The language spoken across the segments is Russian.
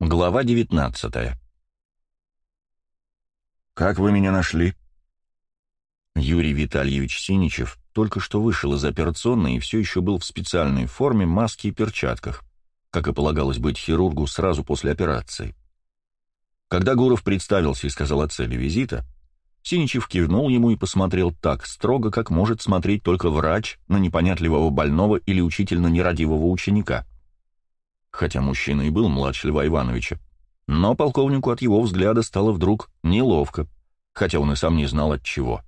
Глава 19 «Как вы меня нашли?» Юрий Витальевич Синичев только что вышел из операционной и все еще был в специальной форме, маске и перчатках, как и полагалось быть хирургу сразу после операции. Когда Гуров представился и сказал о цели визита, Синичев кивнул ему и посмотрел так строго, как может смотреть только врач на непонятливого больного или учитель на нерадивого ученика — хотя мужчина и был младше Льва Ивановича. Но полковнику от его взгляда стало вдруг неловко, хотя он и сам не знал от чего.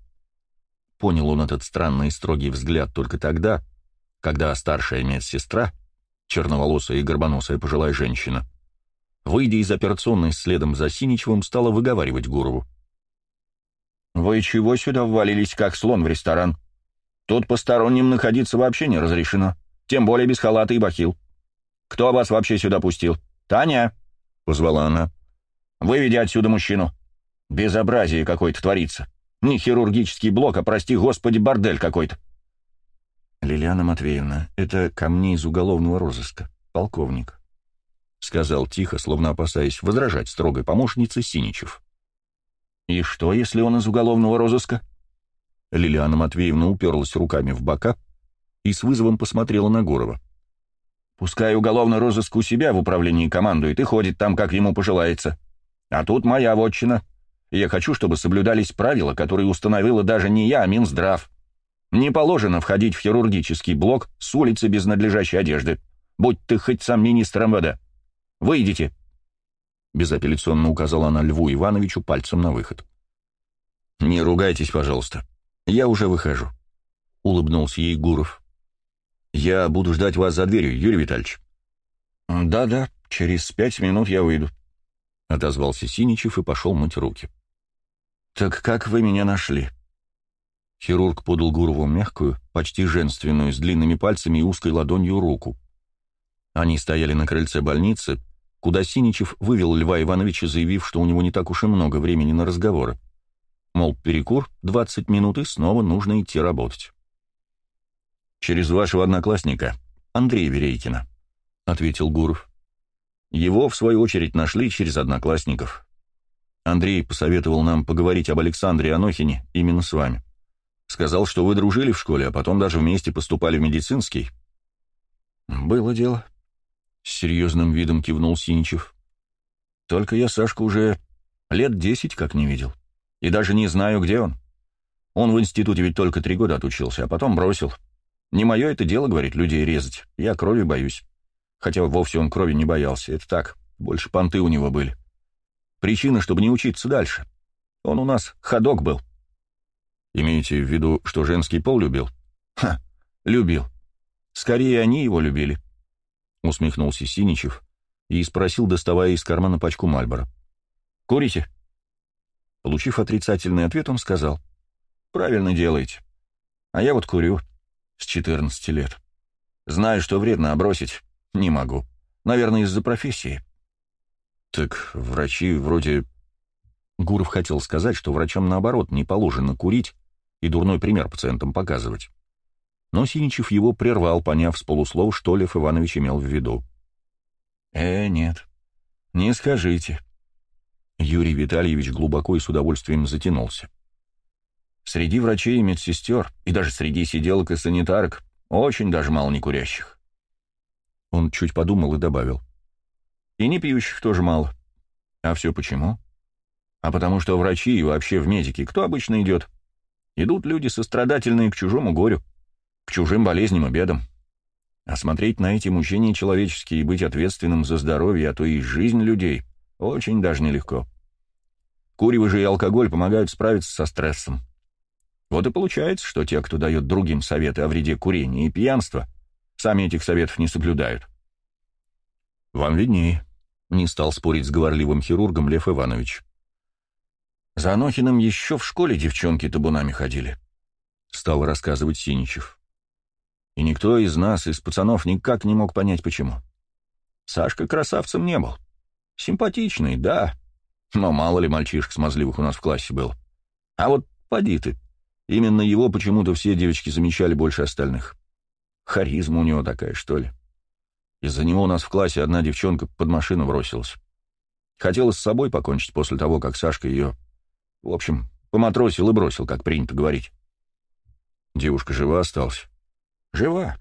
Понял он этот странный и строгий взгляд только тогда, когда старшая медсестра, черноволосая и горбоносая пожилая женщина, выйдя из операционной следом за Синичевым, стала выговаривать Гурову. «Вы чего сюда ввалились, как слон в ресторан? Тут посторонним находиться вообще не разрешено, тем более без халата и бахил. Кто вас вообще сюда пустил? Таня!» — позвала она. «Выведи отсюда мужчину. Безобразие какое-то творится. Не хирургический блок, а, прости господи, бордель какой-то». «Лилиана Матвеевна, это ко мне из уголовного розыска, полковник», — сказал тихо, словно опасаясь возражать строгой помощнице Синичев. «И что, если он из уголовного розыска?» Лилиана Матвеевна уперлась руками в бока и с вызовом посмотрела на Гурова. Пускай уголовный розыск у себя в управлении командует и ходит там, как ему пожелается. А тут моя вотчина. я хочу, чтобы соблюдались правила, которые установила даже не я, а Минздрав. Не положено входить в хирургический блок с улицы без надлежащей одежды. Будь ты хоть сам министр МВД. Выйдите. Безапелляционно указала она Льву Ивановичу пальцем на выход. «Не ругайтесь, пожалуйста. Я уже выхожу», — улыбнулся ей Гуров. Я буду ждать вас за дверью, Юрий Витальевич». «Да-да, через пять минут я выйду», — отозвался Синичев и пошел мыть руки. «Так как вы меня нашли?» Хирург подал Гурову мягкую, почти женственную, с длинными пальцами и узкой ладонью руку. Они стояли на крыльце больницы, куда Синичев вывел Льва Ивановича, заявив, что у него не так уж и много времени на разговоры. Мол, перекур, 20 минут, и снова нужно идти работать. «Через вашего одноклассника, Андрея Верейкина», — ответил Гуров. «Его, в свою очередь, нашли через одноклассников. Андрей посоветовал нам поговорить об Александре Анохине именно с вами. Сказал, что вы дружили в школе, а потом даже вместе поступали в медицинский». «Было дело», — с серьезным видом кивнул Синичев. «Только я Сашку уже лет десять как не видел. И даже не знаю, где он. Он в институте ведь только три года отучился, а потом бросил. Не мое это дело, говорит, людей резать. Я крови боюсь. Хотя вовсе он крови не боялся. Это так, больше понты у него были. Причина, чтобы не учиться дальше. Он у нас ходок был. Имеете в виду, что женский пол любил? Ха, любил. Скорее, они его любили. Усмехнулся Синичев и спросил, доставая из кармана пачку Мальбора. «Курите?» Получив отрицательный ответ, он сказал. «Правильно делаете. А я вот курю с 14 лет. Знаю, что вредно, а бросить не могу. Наверное, из-за профессии. Так врачи вроде... Гуров хотел сказать, что врачам, наоборот, не положено курить и дурной пример пациентам показывать. Но Синичев его прервал, поняв с полуслов, что Лев Иванович имел в виду. «Э, нет, не скажите». Юрий Витальевич глубоко и с удовольствием затянулся. Среди врачей и медсестер, и даже среди сиделок и санитарок, очень даже мало некурящих. Он чуть подумал и добавил. И не пьющих тоже мало. А все почему? А потому что врачи и вообще в медики кто обычно идет? Идут люди сострадательные к чужому горю, к чужим болезням и бедам. А смотреть на эти мучения человеческие и быть ответственным за здоровье, а то и жизнь людей, очень даже нелегко. Курево же и алкоголь помогают справиться со стрессом. Вот и получается, что те, кто дает другим советы о вреде курения и пьянства, сами этих советов не соблюдают. «Вам виднее», — не стал спорить с говорливым хирургом Лев Иванович. «За Анохиным еще в школе девчонки табунами ходили», — стал рассказывать Синичев. «И никто из нас, из пацанов, никак не мог понять, почему. Сашка красавцем не был. Симпатичный, да, но мало ли мальчишек смазливых у нас в классе был. А вот поди ты, Именно его почему-то все девочки замечали больше остальных. Харизма у него такая, что ли. Из-за него у нас в классе одна девчонка под машину бросилась. Хотела с собой покончить после того, как Сашка ее... В общем, поматросил и бросил, как принято говорить. Девушка жива осталась? Жива.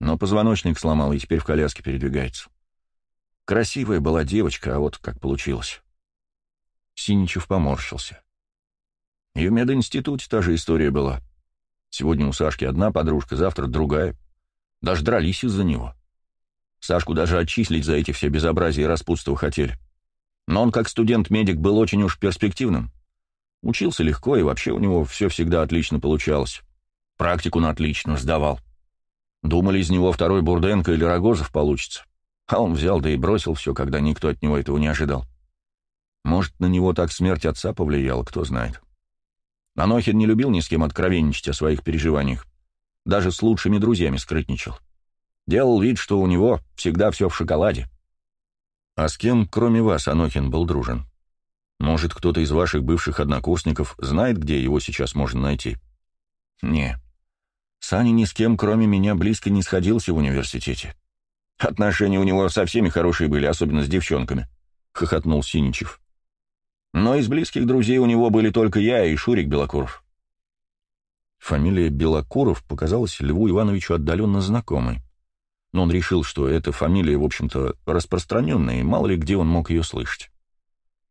Но позвоночник сломал и теперь в коляске передвигается. Красивая была девочка, а вот как получилось. Синичев поморщился. И в мединституте та же история была. Сегодня у Сашки одна подружка, завтра другая. Даже дрались из-за него. Сашку даже отчислить за эти все безобразия и распутства хотели. Но он, как студент-медик, был очень уж перспективным. Учился легко, и вообще у него все всегда отлично получалось. Практику на отлично сдавал. Думали, из него второй Бурденко или Рогозов получится. А он взял, да и бросил все, когда никто от него этого не ожидал. Может, на него так смерть отца повлияла, кто знает. Анохин не любил ни с кем откровенничать о своих переживаниях. Даже с лучшими друзьями скрытничал. Делал вид, что у него всегда все в шоколаде. А с кем, кроме вас, Анохин был дружен? Может, кто-то из ваших бывших однокурсников знает, где его сейчас можно найти? Не. Саня ни с кем, кроме меня, близко не сходился в университете. Отношения у него со всеми хорошие были, особенно с девчонками, — хохотнул Синичев. Но из близких друзей у него были только я и Шурик Белокуров. Фамилия Белокуров показалась Льву Ивановичу отдаленно знакомой. Но он решил, что эта фамилия, в общем-то, распространенная, и мало ли где он мог ее слышать.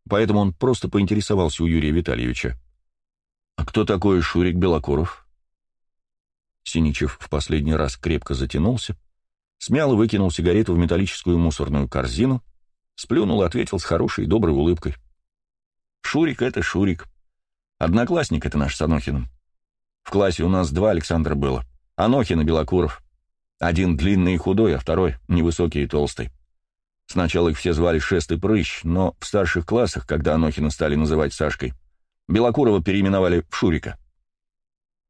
Поэтому он просто поинтересовался у Юрия Витальевича. «А кто такой Шурик Белокуров?» Синичев в последний раз крепко затянулся, смял и выкинул сигарету в металлическую мусорную корзину, сплюнул и ответил с хорошей доброй улыбкой. Шурик — это Шурик. Одноклассник — это наш с Анохиным. В классе у нас два Александра было. Анохин и Белокуров. Один длинный и худой, а второй невысокий и толстый. Сначала их все звали Шест и Прыщ, но в старших классах, когда Анохина стали называть Сашкой, Белокурова переименовали в Шурика.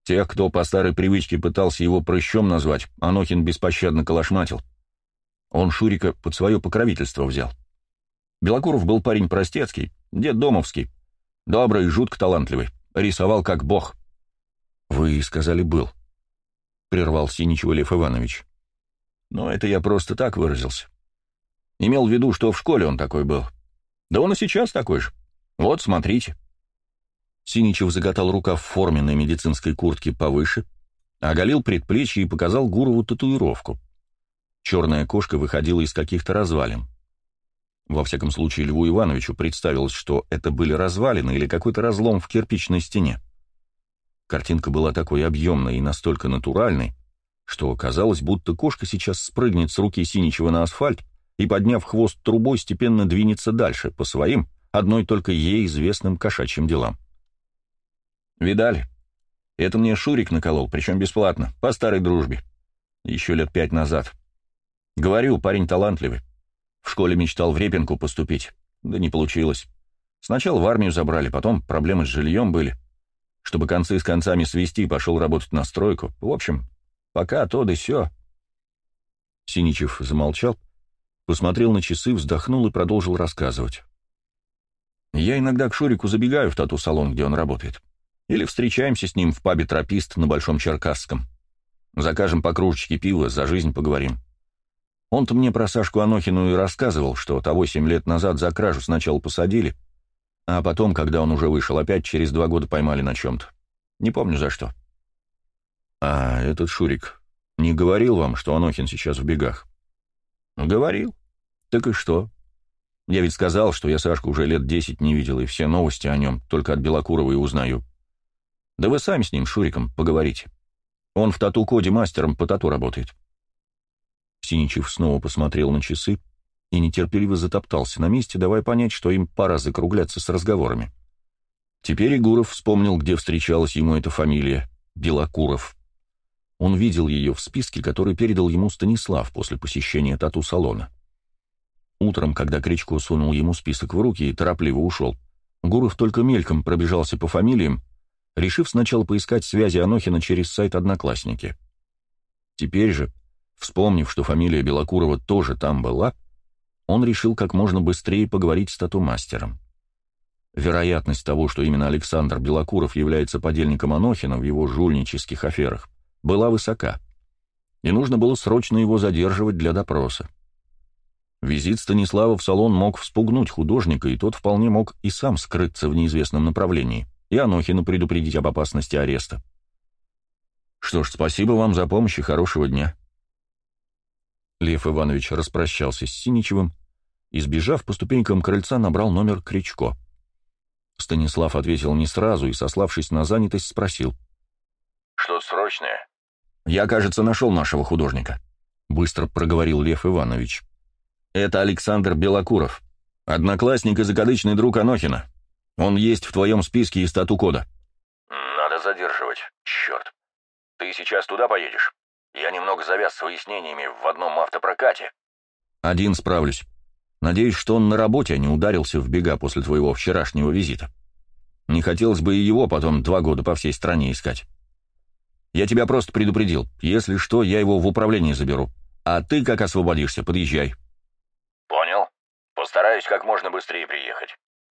Тех, кто по старой привычке пытался его прыщом назвать, Анохин беспощадно калашматил. Он Шурика под свое покровительство взял. Белокуров был парень простецкий, дед домовский, добрый жутко талантливый, рисовал как бог. «Вы сказали, был», — прервал Синичева Лев Иванович. «Но это я просто так выразился. Имел в виду, что в школе он такой был. Да он и сейчас такой же. Вот, смотрите». Синичев закатал рука в форменной медицинской куртке повыше, оголил предплечье и показал Гурову татуировку. Черная кошка выходила из каких-то развалин. Во всяком случае, Льву Ивановичу представилось, что это были развалины или какой-то разлом в кирпичной стене. Картинка была такой объемной и настолько натуральной, что казалось, будто кошка сейчас спрыгнет с руки Синичева на асфальт и, подняв хвост трубой, степенно двинется дальше, по своим, одной только ей известным кошачьим делам. «Видали? Это мне Шурик наколол, причем бесплатно, по старой дружбе. Еще лет пять назад. Говорю, парень талантливый. В школе мечтал в Репинку поступить. Да не получилось. Сначала в армию забрали, потом проблемы с жильем были. Чтобы концы с концами свести, пошел работать на стройку. В общем, пока то да сё. Синичев замолчал, посмотрел на часы, вздохнул и продолжил рассказывать. «Я иногда к Шурику забегаю в тату-салон, где он работает. Или встречаемся с ним в пабе «Тропист» на Большом Черкасском. Закажем по кружечке пива, за жизнь поговорим. Он-то мне про Сашку Анохину и рассказывал, что того семь лет назад за кражу сначала посадили, а потом, когда он уже вышел, опять через два года поймали на чем-то. Не помню за что. А этот Шурик не говорил вам, что Анохин сейчас в бегах? Говорил. Так и что? Я ведь сказал, что я Сашку уже лет десять не видел, и все новости о нем только от Белокурова и узнаю. Да вы сами с ним, Шуриком, поговорите. Он в тату-коде мастером по тату работает. Синичев снова посмотрел на часы и нетерпеливо затоптался на месте, давая понять, что им пора закругляться с разговорами. Теперь Игуров вспомнил, где встречалась ему эта фамилия — Белокуров. Он видел ее в списке, который передал ему Станислав после посещения тату-салона. Утром, когда Кричко сунул ему список в руки и торопливо ушел, Гуров только мельком пробежался по фамилиям, решив сначала поискать связи Анохина через сайт «Одноклассники». Теперь же, Вспомнив, что фамилия Белокурова тоже там была, он решил как можно быстрее поговорить с тату-мастером. Вероятность того, что именно Александр Белокуров является подельником Анохина в его жульнических аферах, была высока, и нужно было срочно его задерживать для допроса. Визит Станислава в салон мог вспугнуть художника, и тот вполне мог и сам скрыться в неизвестном направлении, и Анохина предупредить об опасности ареста. Что ж, спасибо вам за помощь и хорошего дня. Лев Иванович распрощался с Синичевым и, сбежав по ступенькам крыльца, набрал номер Кричко. Станислав ответил не сразу и, сославшись на занятость, спросил. «Что-то срочное?» «Я, кажется, нашел нашего художника», — быстро проговорил Лев Иванович. «Это Александр Белокуров, одноклассник и закадычный друг Анохина. Он есть в твоем списке из стату-кода». «Надо задерживать. Черт. Ты сейчас туда поедешь? Я немного завяз с выяснениями в одном автопрокате». «Один справлюсь. Надеюсь, что он на работе, а не ударился в бега после твоего вчерашнего визита. Не хотелось бы и его потом два года по всей стране искать. Я тебя просто предупредил. Если что, я его в управление заберу. А ты, как освободишься, подъезжай». «Понял. Постараюсь как можно быстрее приехать».